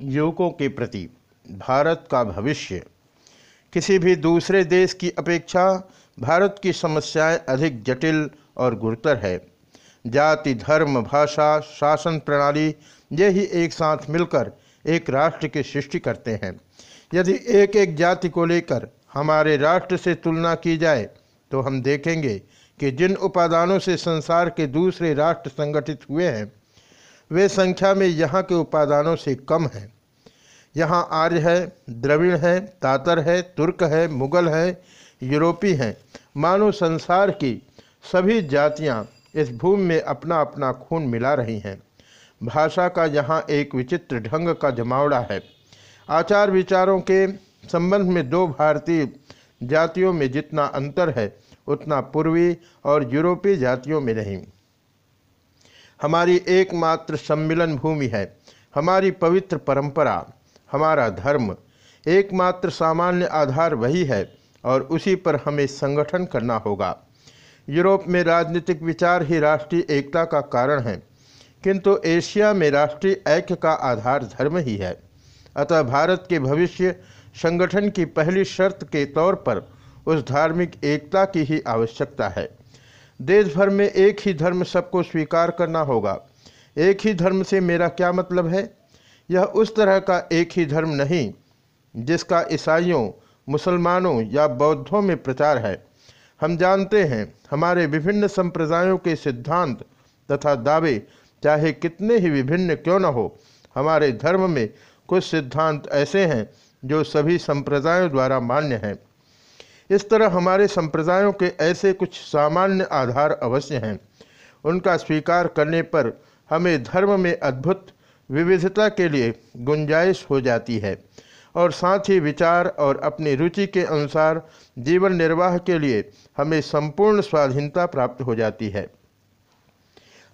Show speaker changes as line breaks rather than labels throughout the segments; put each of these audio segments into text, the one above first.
युवकों के प्रति भारत का भविष्य। किसी भी दूसरे देश की अपेक्षा भारत की समस्याएँ अधिक जटिल और गुरुतर है। जाति, धर्म, भाषा, शासन प्रणाली, ये ही एक साथ मिलकर एक राष्ट्र की सृष्टि करते हैं। यदि एक एक जाति को लेकर हमारे राष्ट्र से तुलना की जाए तो हम देखेंगे कि जिन उपादानों से संसार के दूसरे राष्ट्र संगठित हुए हैं वे संख्या में यहाँ के उपादानों से कम हैं। यहाँ आर्य है, द्रविड़ है, तातर है, तुर्क है, मुगल है, यूरोपी हैं। मानो संसार की सभी जातियाँ इस भूमि में अपना अपना खून मिला रही हैं। भाषा का यहाँ एक विचित्र ढंग का जमावड़ा है। आचार विचारों के संबंध में दो भारतीय जातियों में जितना अंतर है, उतना पूर्वी और यूरोपीय जातियों में नहीं। हमारी एकमात्र सम्मिलन भूमि है, हमारी पवित्र परंपरा, हमारा धर्म। एकमात्र सामान्य आधार वही है और उसी पर हमें संगठन करना होगा। यूरोप में राजनीतिक विचार ही राष्ट्रीय एकता का कारण है, किंतु एशिया में राष्ट्रीय ऐक्य का आधार धर्म ही है। अतः भारत के भविष्य संगठन की पहली शर्त के तौर पर उस धार्मिक एकता की ही आवश्यकता है। देश भर में एक ही धर्म सबको स्वीकार करना होगा। एक ही धर्म से मेरा क्या मतलब है? यह उस तरह का एक ही धर्म नहीं, जिसका ईसाइयों, मुसलमानों या बौद्धों में प्रचार है। हम जानते हैं, हमारे विभिन्न संप्रदायों के सिद्धांत तथा दावे, चाहे कितने ही विभिन्न क्यों न हो, हमारे धर्म में कुछ सिद्धांत ऐसे हैं, जो सभी संप्रदायों द्वारा मान्य हैं। इस तरह हमारे संप्रदायों के ऐसे कुछ सामान्य आधार अवश्य हैं। उनका स्वीकार करने पर हमें धर्म में अद्भुत विविधता के लिए गुंजाइश हो जाती है और साथ ही विचार और अपनी रुचि के अनुसार जीवन निर्वाह के लिए हमें संपूर्ण स्वाधीनता प्राप्त हो जाती है।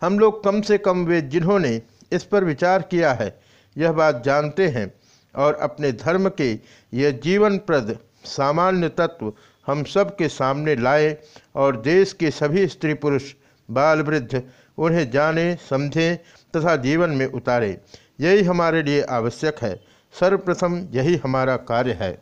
हम लोग कम से कम वे जिन्होंने इस पर विचार किया है, यह बात जानते हैं और अपने धर्म के यह जीवनप्रद सामान्य तत्व हम सब के सामने लाए और देश के सभी स्त्री पुरुष, बाल वृद्ध, उन्हें जाने, समझें तथा जीवन में उतारें। यही हमारे लिए आवश्यक है। सर्वप्रथम यही हमारा कार्य है।